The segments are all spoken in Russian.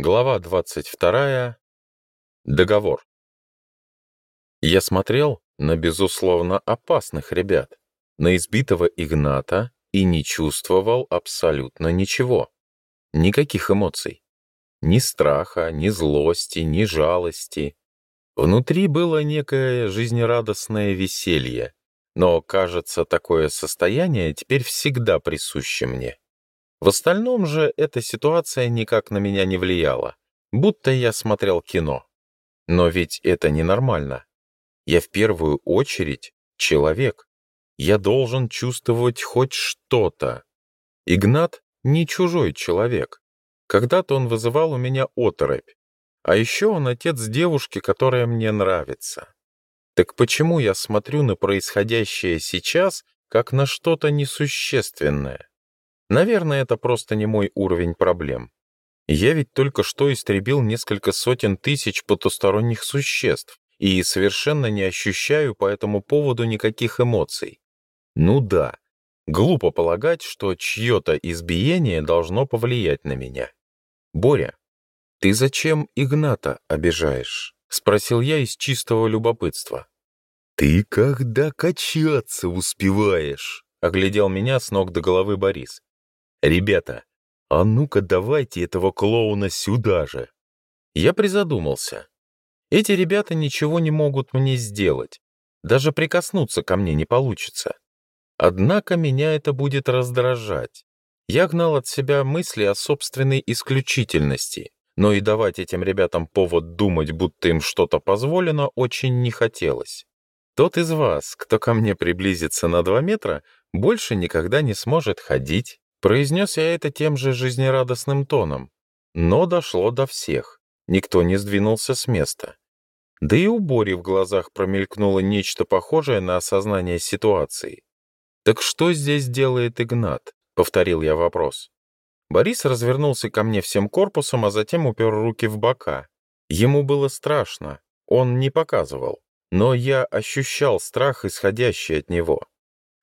Глава 22. Договор. Я смотрел на, безусловно, опасных ребят, на избитого Игната и не чувствовал абсолютно ничего. Никаких эмоций. Ни страха, ни злости, ни жалости. Внутри было некое жизнерадостное веселье, но, кажется, такое состояние теперь всегда присуще мне. В остальном же эта ситуация никак на меня не влияла, будто я смотрел кино. Но ведь это ненормально. Я в первую очередь человек. Я должен чувствовать хоть что-то. Игнат не чужой человек. Когда-то он вызывал у меня оторопь. А еще он отец девушки, которая мне нравится. Так почему я смотрю на происходящее сейчас, как на что-то несущественное? Наверное, это просто не мой уровень проблем. Я ведь только что истребил несколько сотен тысяч потусторонних существ и совершенно не ощущаю по этому поводу никаких эмоций. Ну да, глупо полагать, что чье-то избиение должно повлиять на меня. Боря, ты зачем Игната обижаешь? Спросил я из чистого любопытства. «Ты когда качаться успеваешь?» — оглядел меня с ног до головы Борис. «Ребята, а ну-ка давайте этого клоуна сюда же!» Я призадумался. Эти ребята ничего не могут мне сделать. Даже прикоснуться ко мне не получится. Однако меня это будет раздражать. Я гнал от себя мысли о собственной исключительности, но и давать этим ребятам повод думать, будто им что-то позволено, очень не хотелось. Тот из вас, кто ко мне приблизится на два метра, больше никогда не сможет ходить, Произнес я это тем же жизнерадостным тоном, но дошло до всех. Никто не сдвинулся с места. Да и у Бори в глазах промелькнуло нечто похожее на осознание ситуации. «Так что здесь делает Игнат?» — повторил я вопрос. Борис развернулся ко мне всем корпусом, а затем упер руки в бока. Ему было страшно, он не показывал, но я ощущал страх, исходящий от него.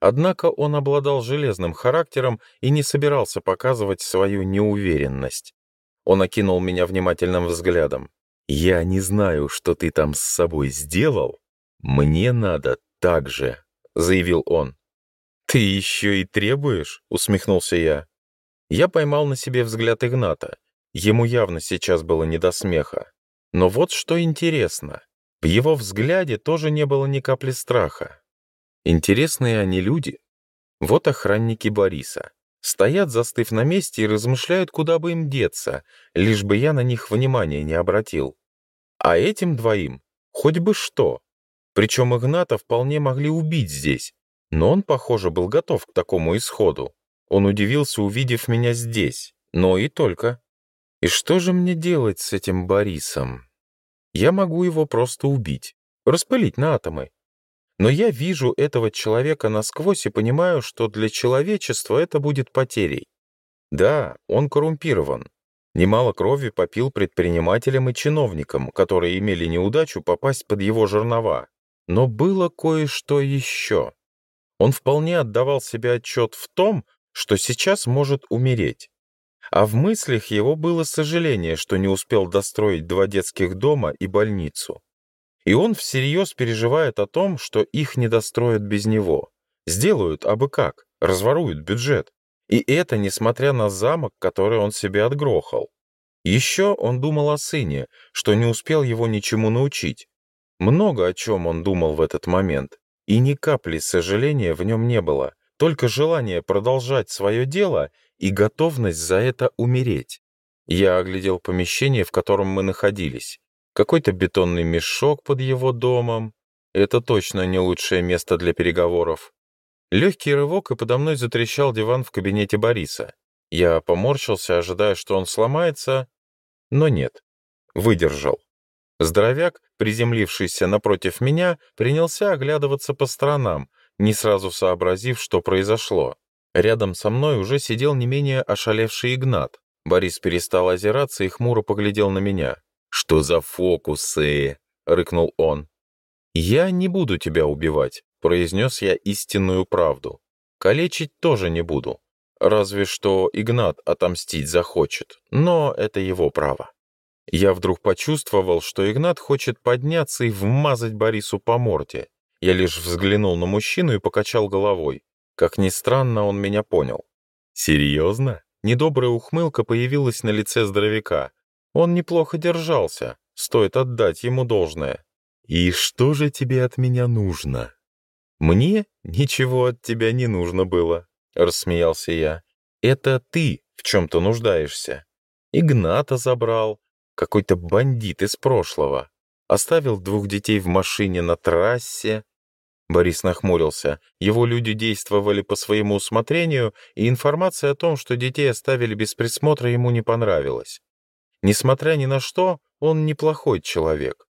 Однако он обладал железным характером и не собирался показывать свою неуверенность. Он окинул меня внимательным взглядом. «Я не знаю, что ты там с собой сделал. Мне надо так же», — заявил он. «Ты еще и требуешь?» — усмехнулся я. Я поймал на себе взгляд Игната. Ему явно сейчас было не до смеха. Но вот что интересно. В его взгляде тоже не было ни капли страха. Интересные они люди. Вот охранники Бориса. Стоят, застыв на месте, и размышляют, куда бы им деться, лишь бы я на них внимания не обратил. А этим двоим хоть бы что. Причем Игната вполне могли убить здесь, но он, похоже, был готов к такому исходу. Он удивился, увидев меня здесь, но и только. И что же мне делать с этим Борисом? Я могу его просто убить, распылить на атомы, но я вижу этого человека насквозь и понимаю, что для человечества это будет потерей. Да, он коррумпирован. Немало крови попил предпринимателям и чиновникам, которые имели неудачу попасть под его жернова. Но было кое-что еще. Он вполне отдавал себе отчет в том, что сейчас может умереть. А в мыслях его было сожаление, что не успел достроить два детских дома и больницу. И он всерьез переживает о том, что их не достроят без него. Сделают абы как, разворуют бюджет. И это несмотря на замок, который он себе отгрохал. Еще он думал о сыне, что не успел его ничему научить. Много о чем он думал в этот момент, и ни капли сожаления в нем не было, только желание продолжать свое дело и готовность за это умереть. Я оглядел помещение, в котором мы находились какой-то бетонный мешок под его домом. Это точно не лучшее место для переговоров. Легкий рывок, и подо мной затрещал диван в кабинете Бориса. Я поморщился, ожидая, что он сломается, но нет. Выдержал. Здоровяк, приземлившийся напротив меня, принялся оглядываться по сторонам, не сразу сообразив, что произошло. Рядом со мной уже сидел не менее ошалевший Игнат. Борис перестал озираться и хмуро поглядел на меня. «Что за фокусы?» — рыкнул он. «Я не буду тебя убивать», — произнес я истинную правду. «Калечить тоже не буду. Разве что Игнат отомстить захочет, но это его право». Я вдруг почувствовал, что Игнат хочет подняться и вмазать Борису по морде. Я лишь взглянул на мужчину и покачал головой. Как ни странно, он меня понял. «Серьезно?» Недобрая ухмылка появилась на лице здоровяка. Он неплохо держался, стоит отдать ему должное. «И что же тебе от меня нужно?» «Мне ничего от тебя не нужно было», — рассмеялся я. «Это ты в чем-то нуждаешься. Игната забрал, какой-то бандит из прошлого. Оставил двух детей в машине на трассе». Борис нахмурился. Его люди действовали по своему усмотрению, и информация о том, что детей оставили без присмотра, ему не понравилась. Несмотря ни на что, он неплохой человек.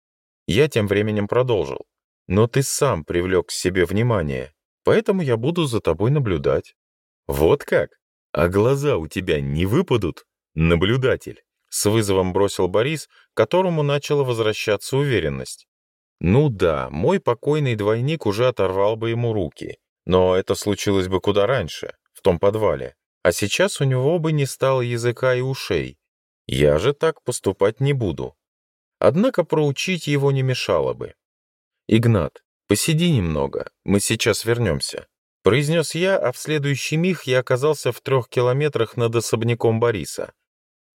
Я тем временем продолжил. Но ты сам привлек к себе внимание, поэтому я буду за тобой наблюдать. Вот как? А глаза у тебя не выпадут? Наблюдатель. С вызовом бросил Борис, которому начала возвращаться уверенность. Ну да, мой покойный двойник уже оторвал бы ему руки. Но это случилось бы куда раньше, в том подвале. А сейчас у него бы не стало языка и ушей. Я же так поступать не буду. Однако проучить его не мешало бы. «Игнат, посиди немного, мы сейчас вернемся», — произнес я, а в следующий миг я оказался в трех километрах над особняком Бориса.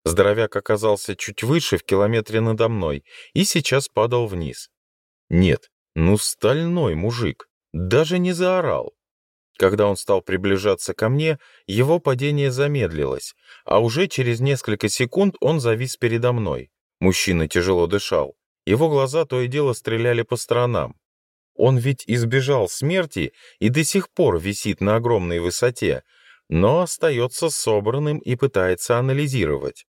Здоровяк оказался чуть выше, в километре надо мной, и сейчас падал вниз. Нет, ну стальной мужик, даже не заорал. Когда он стал приближаться ко мне, его падение замедлилось, а уже через несколько секунд он завис передо мной. Мужчина тяжело дышал. Его глаза то и дело стреляли по сторонам. Он ведь избежал смерти и до сих пор висит на огромной высоте, но остается собранным и пытается анализировать.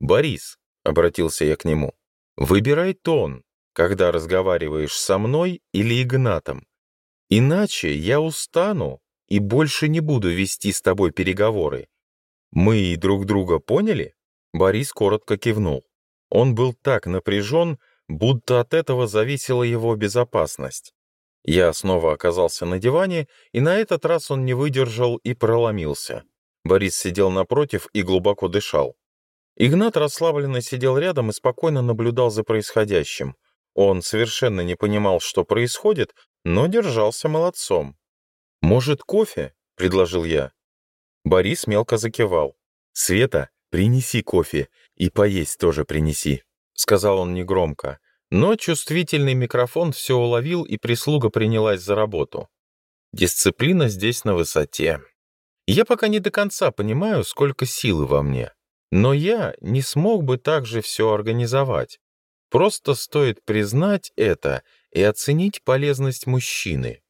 «Борис», — обратился я к нему, — «выбирай тон, когда разговариваешь со мной или Игнатом. Иначе я устану и больше не буду вести с тобой переговоры. Мы и друг друга поняли?» Борис коротко кивнул. Он был так напряжен, будто от этого зависела его безопасность. Я снова оказался на диване, и на этот раз он не выдержал и проломился. Борис сидел напротив и глубоко дышал. Игнат расслабленно сидел рядом и спокойно наблюдал за происходящим. Он совершенно не понимал, что происходит, но держался молодцом. «Может, кофе?» — предложил я. Борис мелко закивал. «Света, принеси кофе и поесть тоже принеси», — сказал он негромко. Но чувствительный микрофон все уловил, и прислуга принялась за работу. Дисциплина здесь на высоте. Я пока не до конца понимаю, сколько силы во мне. Но я не смог бы так же все организовать. Просто стоит признать это и оценить полезность мужчины.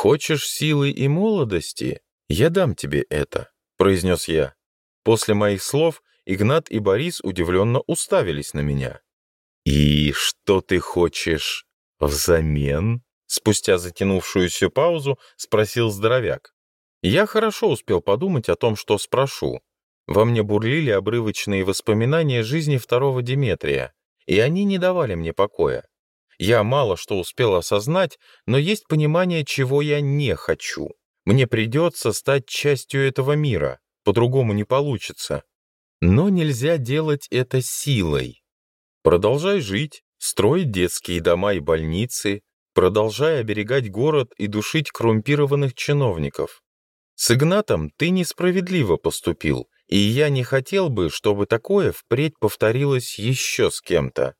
«Хочешь силы и молодости? Я дам тебе это», — произнес я. После моих слов Игнат и Борис удивленно уставились на меня. «И что ты хочешь взамен?» Спустя затянувшуюся паузу спросил здоровяк. Я хорошо успел подумать о том, что спрошу. Во мне бурлили обрывочные воспоминания жизни второго Диметрия, и они не давали мне покоя. Я мало что успел осознать, но есть понимание, чего я не хочу. Мне придется стать частью этого мира, по-другому не получится. Но нельзя делать это силой. Продолжай жить, строить детские дома и больницы, продолжай оберегать город и душить коррумпированных чиновников. С Игнатом ты несправедливо поступил, и я не хотел бы, чтобы такое впредь повторилось еще с кем-то.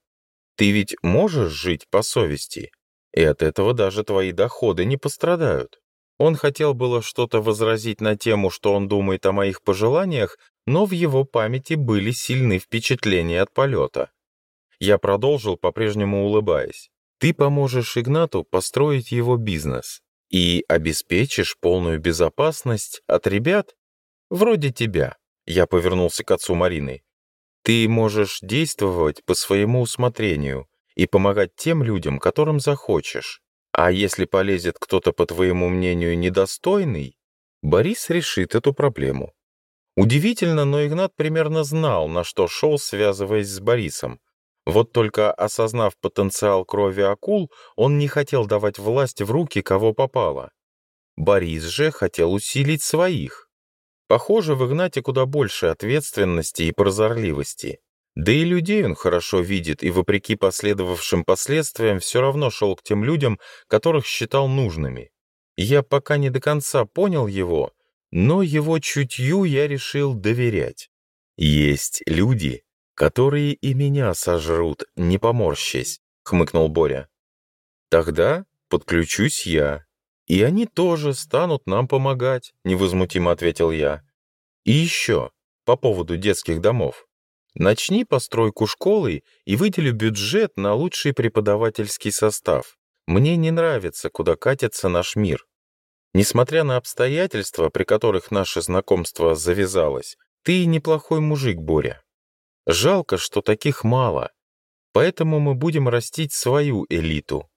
Ты ведь можешь жить по совести, и от этого даже твои доходы не пострадают. Он хотел было что-то возразить на тему, что он думает о моих пожеланиях, но в его памяти были сильны впечатления от полета. Я продолжил, по-прежнему улыбаясь. «Ты поможешь Игнату построить его бизнес и обеспечишь полную безопасность от ребят вроде тебя». Я повернулся к отцу Марины. Ты можешь действовать по своему усмотрению и помогать тем людям, которым захочешь. А если полезет кто-то, по твоему мнению, недостойный, Борис решит эту проблему. Удивительно, но Игнат примерно знал, на что шел, связываясь с Борисом. Вот только осознав потенциал крови акул, он не хотел давать власть в руки, кого попало. Борис же хотел усилить своих. Похоже, в Игнате куда больше ответственности и прозорливости. Да и людей он хорошо видит, и вопреки последовавшим последствиям все равно шел к тем людям, которых считал нужными. Я пока не до конца понял его, но его чутью я решил доверять. Есть люди, которые и меня сожрут, не поморщись, — хмыкнул Боря. Тогда подключусь я. «И они тоже станут нам помогать», — невозмутимо ответил я. «И еще, по поводу детских домов. Начни постройку школы и выделю бюджет на лучший преподавательский состав. Мне не нравится, куда катится наш мир. Несмотря на обстоятельства, при которых наше знакомство завязалось, ты неплохой мужик, Боря. Жалко, что таких мало. Поэтому мы будем растить свою элиту.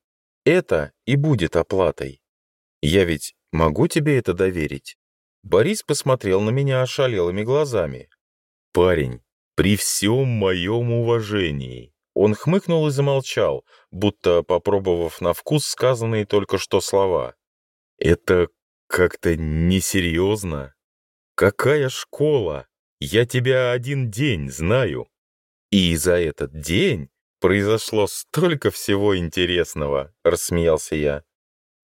Это и будет оплатой. Я ведь могу тебе это доверить?» Борис посмотрел на меня ошалелыми глазами. «Парень, при всем моем уважении!» Он хмыкнул и замолчал, будто попробовав на вкус сказанные только что слова. «Это как-то несерьезно. Какая школа? Я тебя один день знаю. И за этот день произошло столько всего интересного», — рассмеялся я.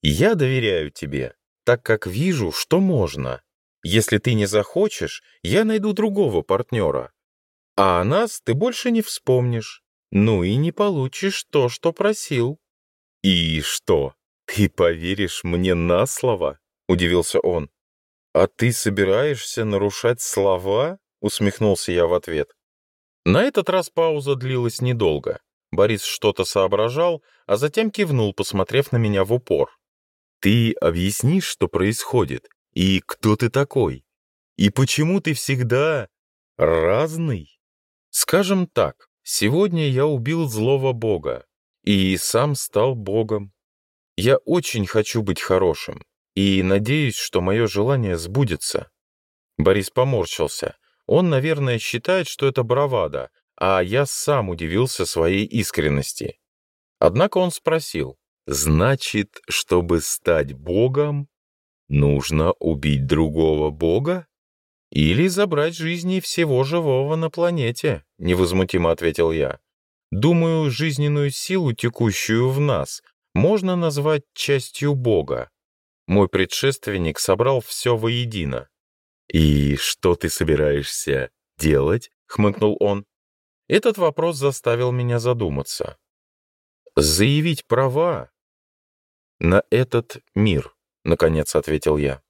Я доверяю тебе, так как вижу, что можно. Если ты не захочешь, я найду другого партнера. А о нас ты больше не вспомнишь. Ну и не получишь то, что просил». «И что, ты поверишь мне на слово?» — удивился он. «А ты собираешься нарушать слова?» — усмехнулся я в ответ. На этот раз пауза длилась недолго. Борис что-то соображал, а затем кивнул, посмотрев на меня в упор. Ты объяснишь, что происходит, и кто ты такой, и почему ты всегда разный? Скажем так, сегодня я убил злого бога и сам стал богом. Я очень хочу быть хорошим и надеюсь, что мое желание сбудется. Борис поморщился. Он, наверное, считает, что это бравада, а я сам удивился своей искренности. Однако он спросил, Значит, чтобы стать богом, нужно убить другого бога? «Или забрать жизни всего живого на планете», — невозмутимо ответил я. «Думаю, жизненную силу, текущую в нас, можно назвать частью Бога. Мой предшественник собрал все воедино». «И что ты собираешься делать?» — хмыкнул он. Этот вопрос заставил меня задуматься. «Заявить права «На этот мир», — наконец ответил я.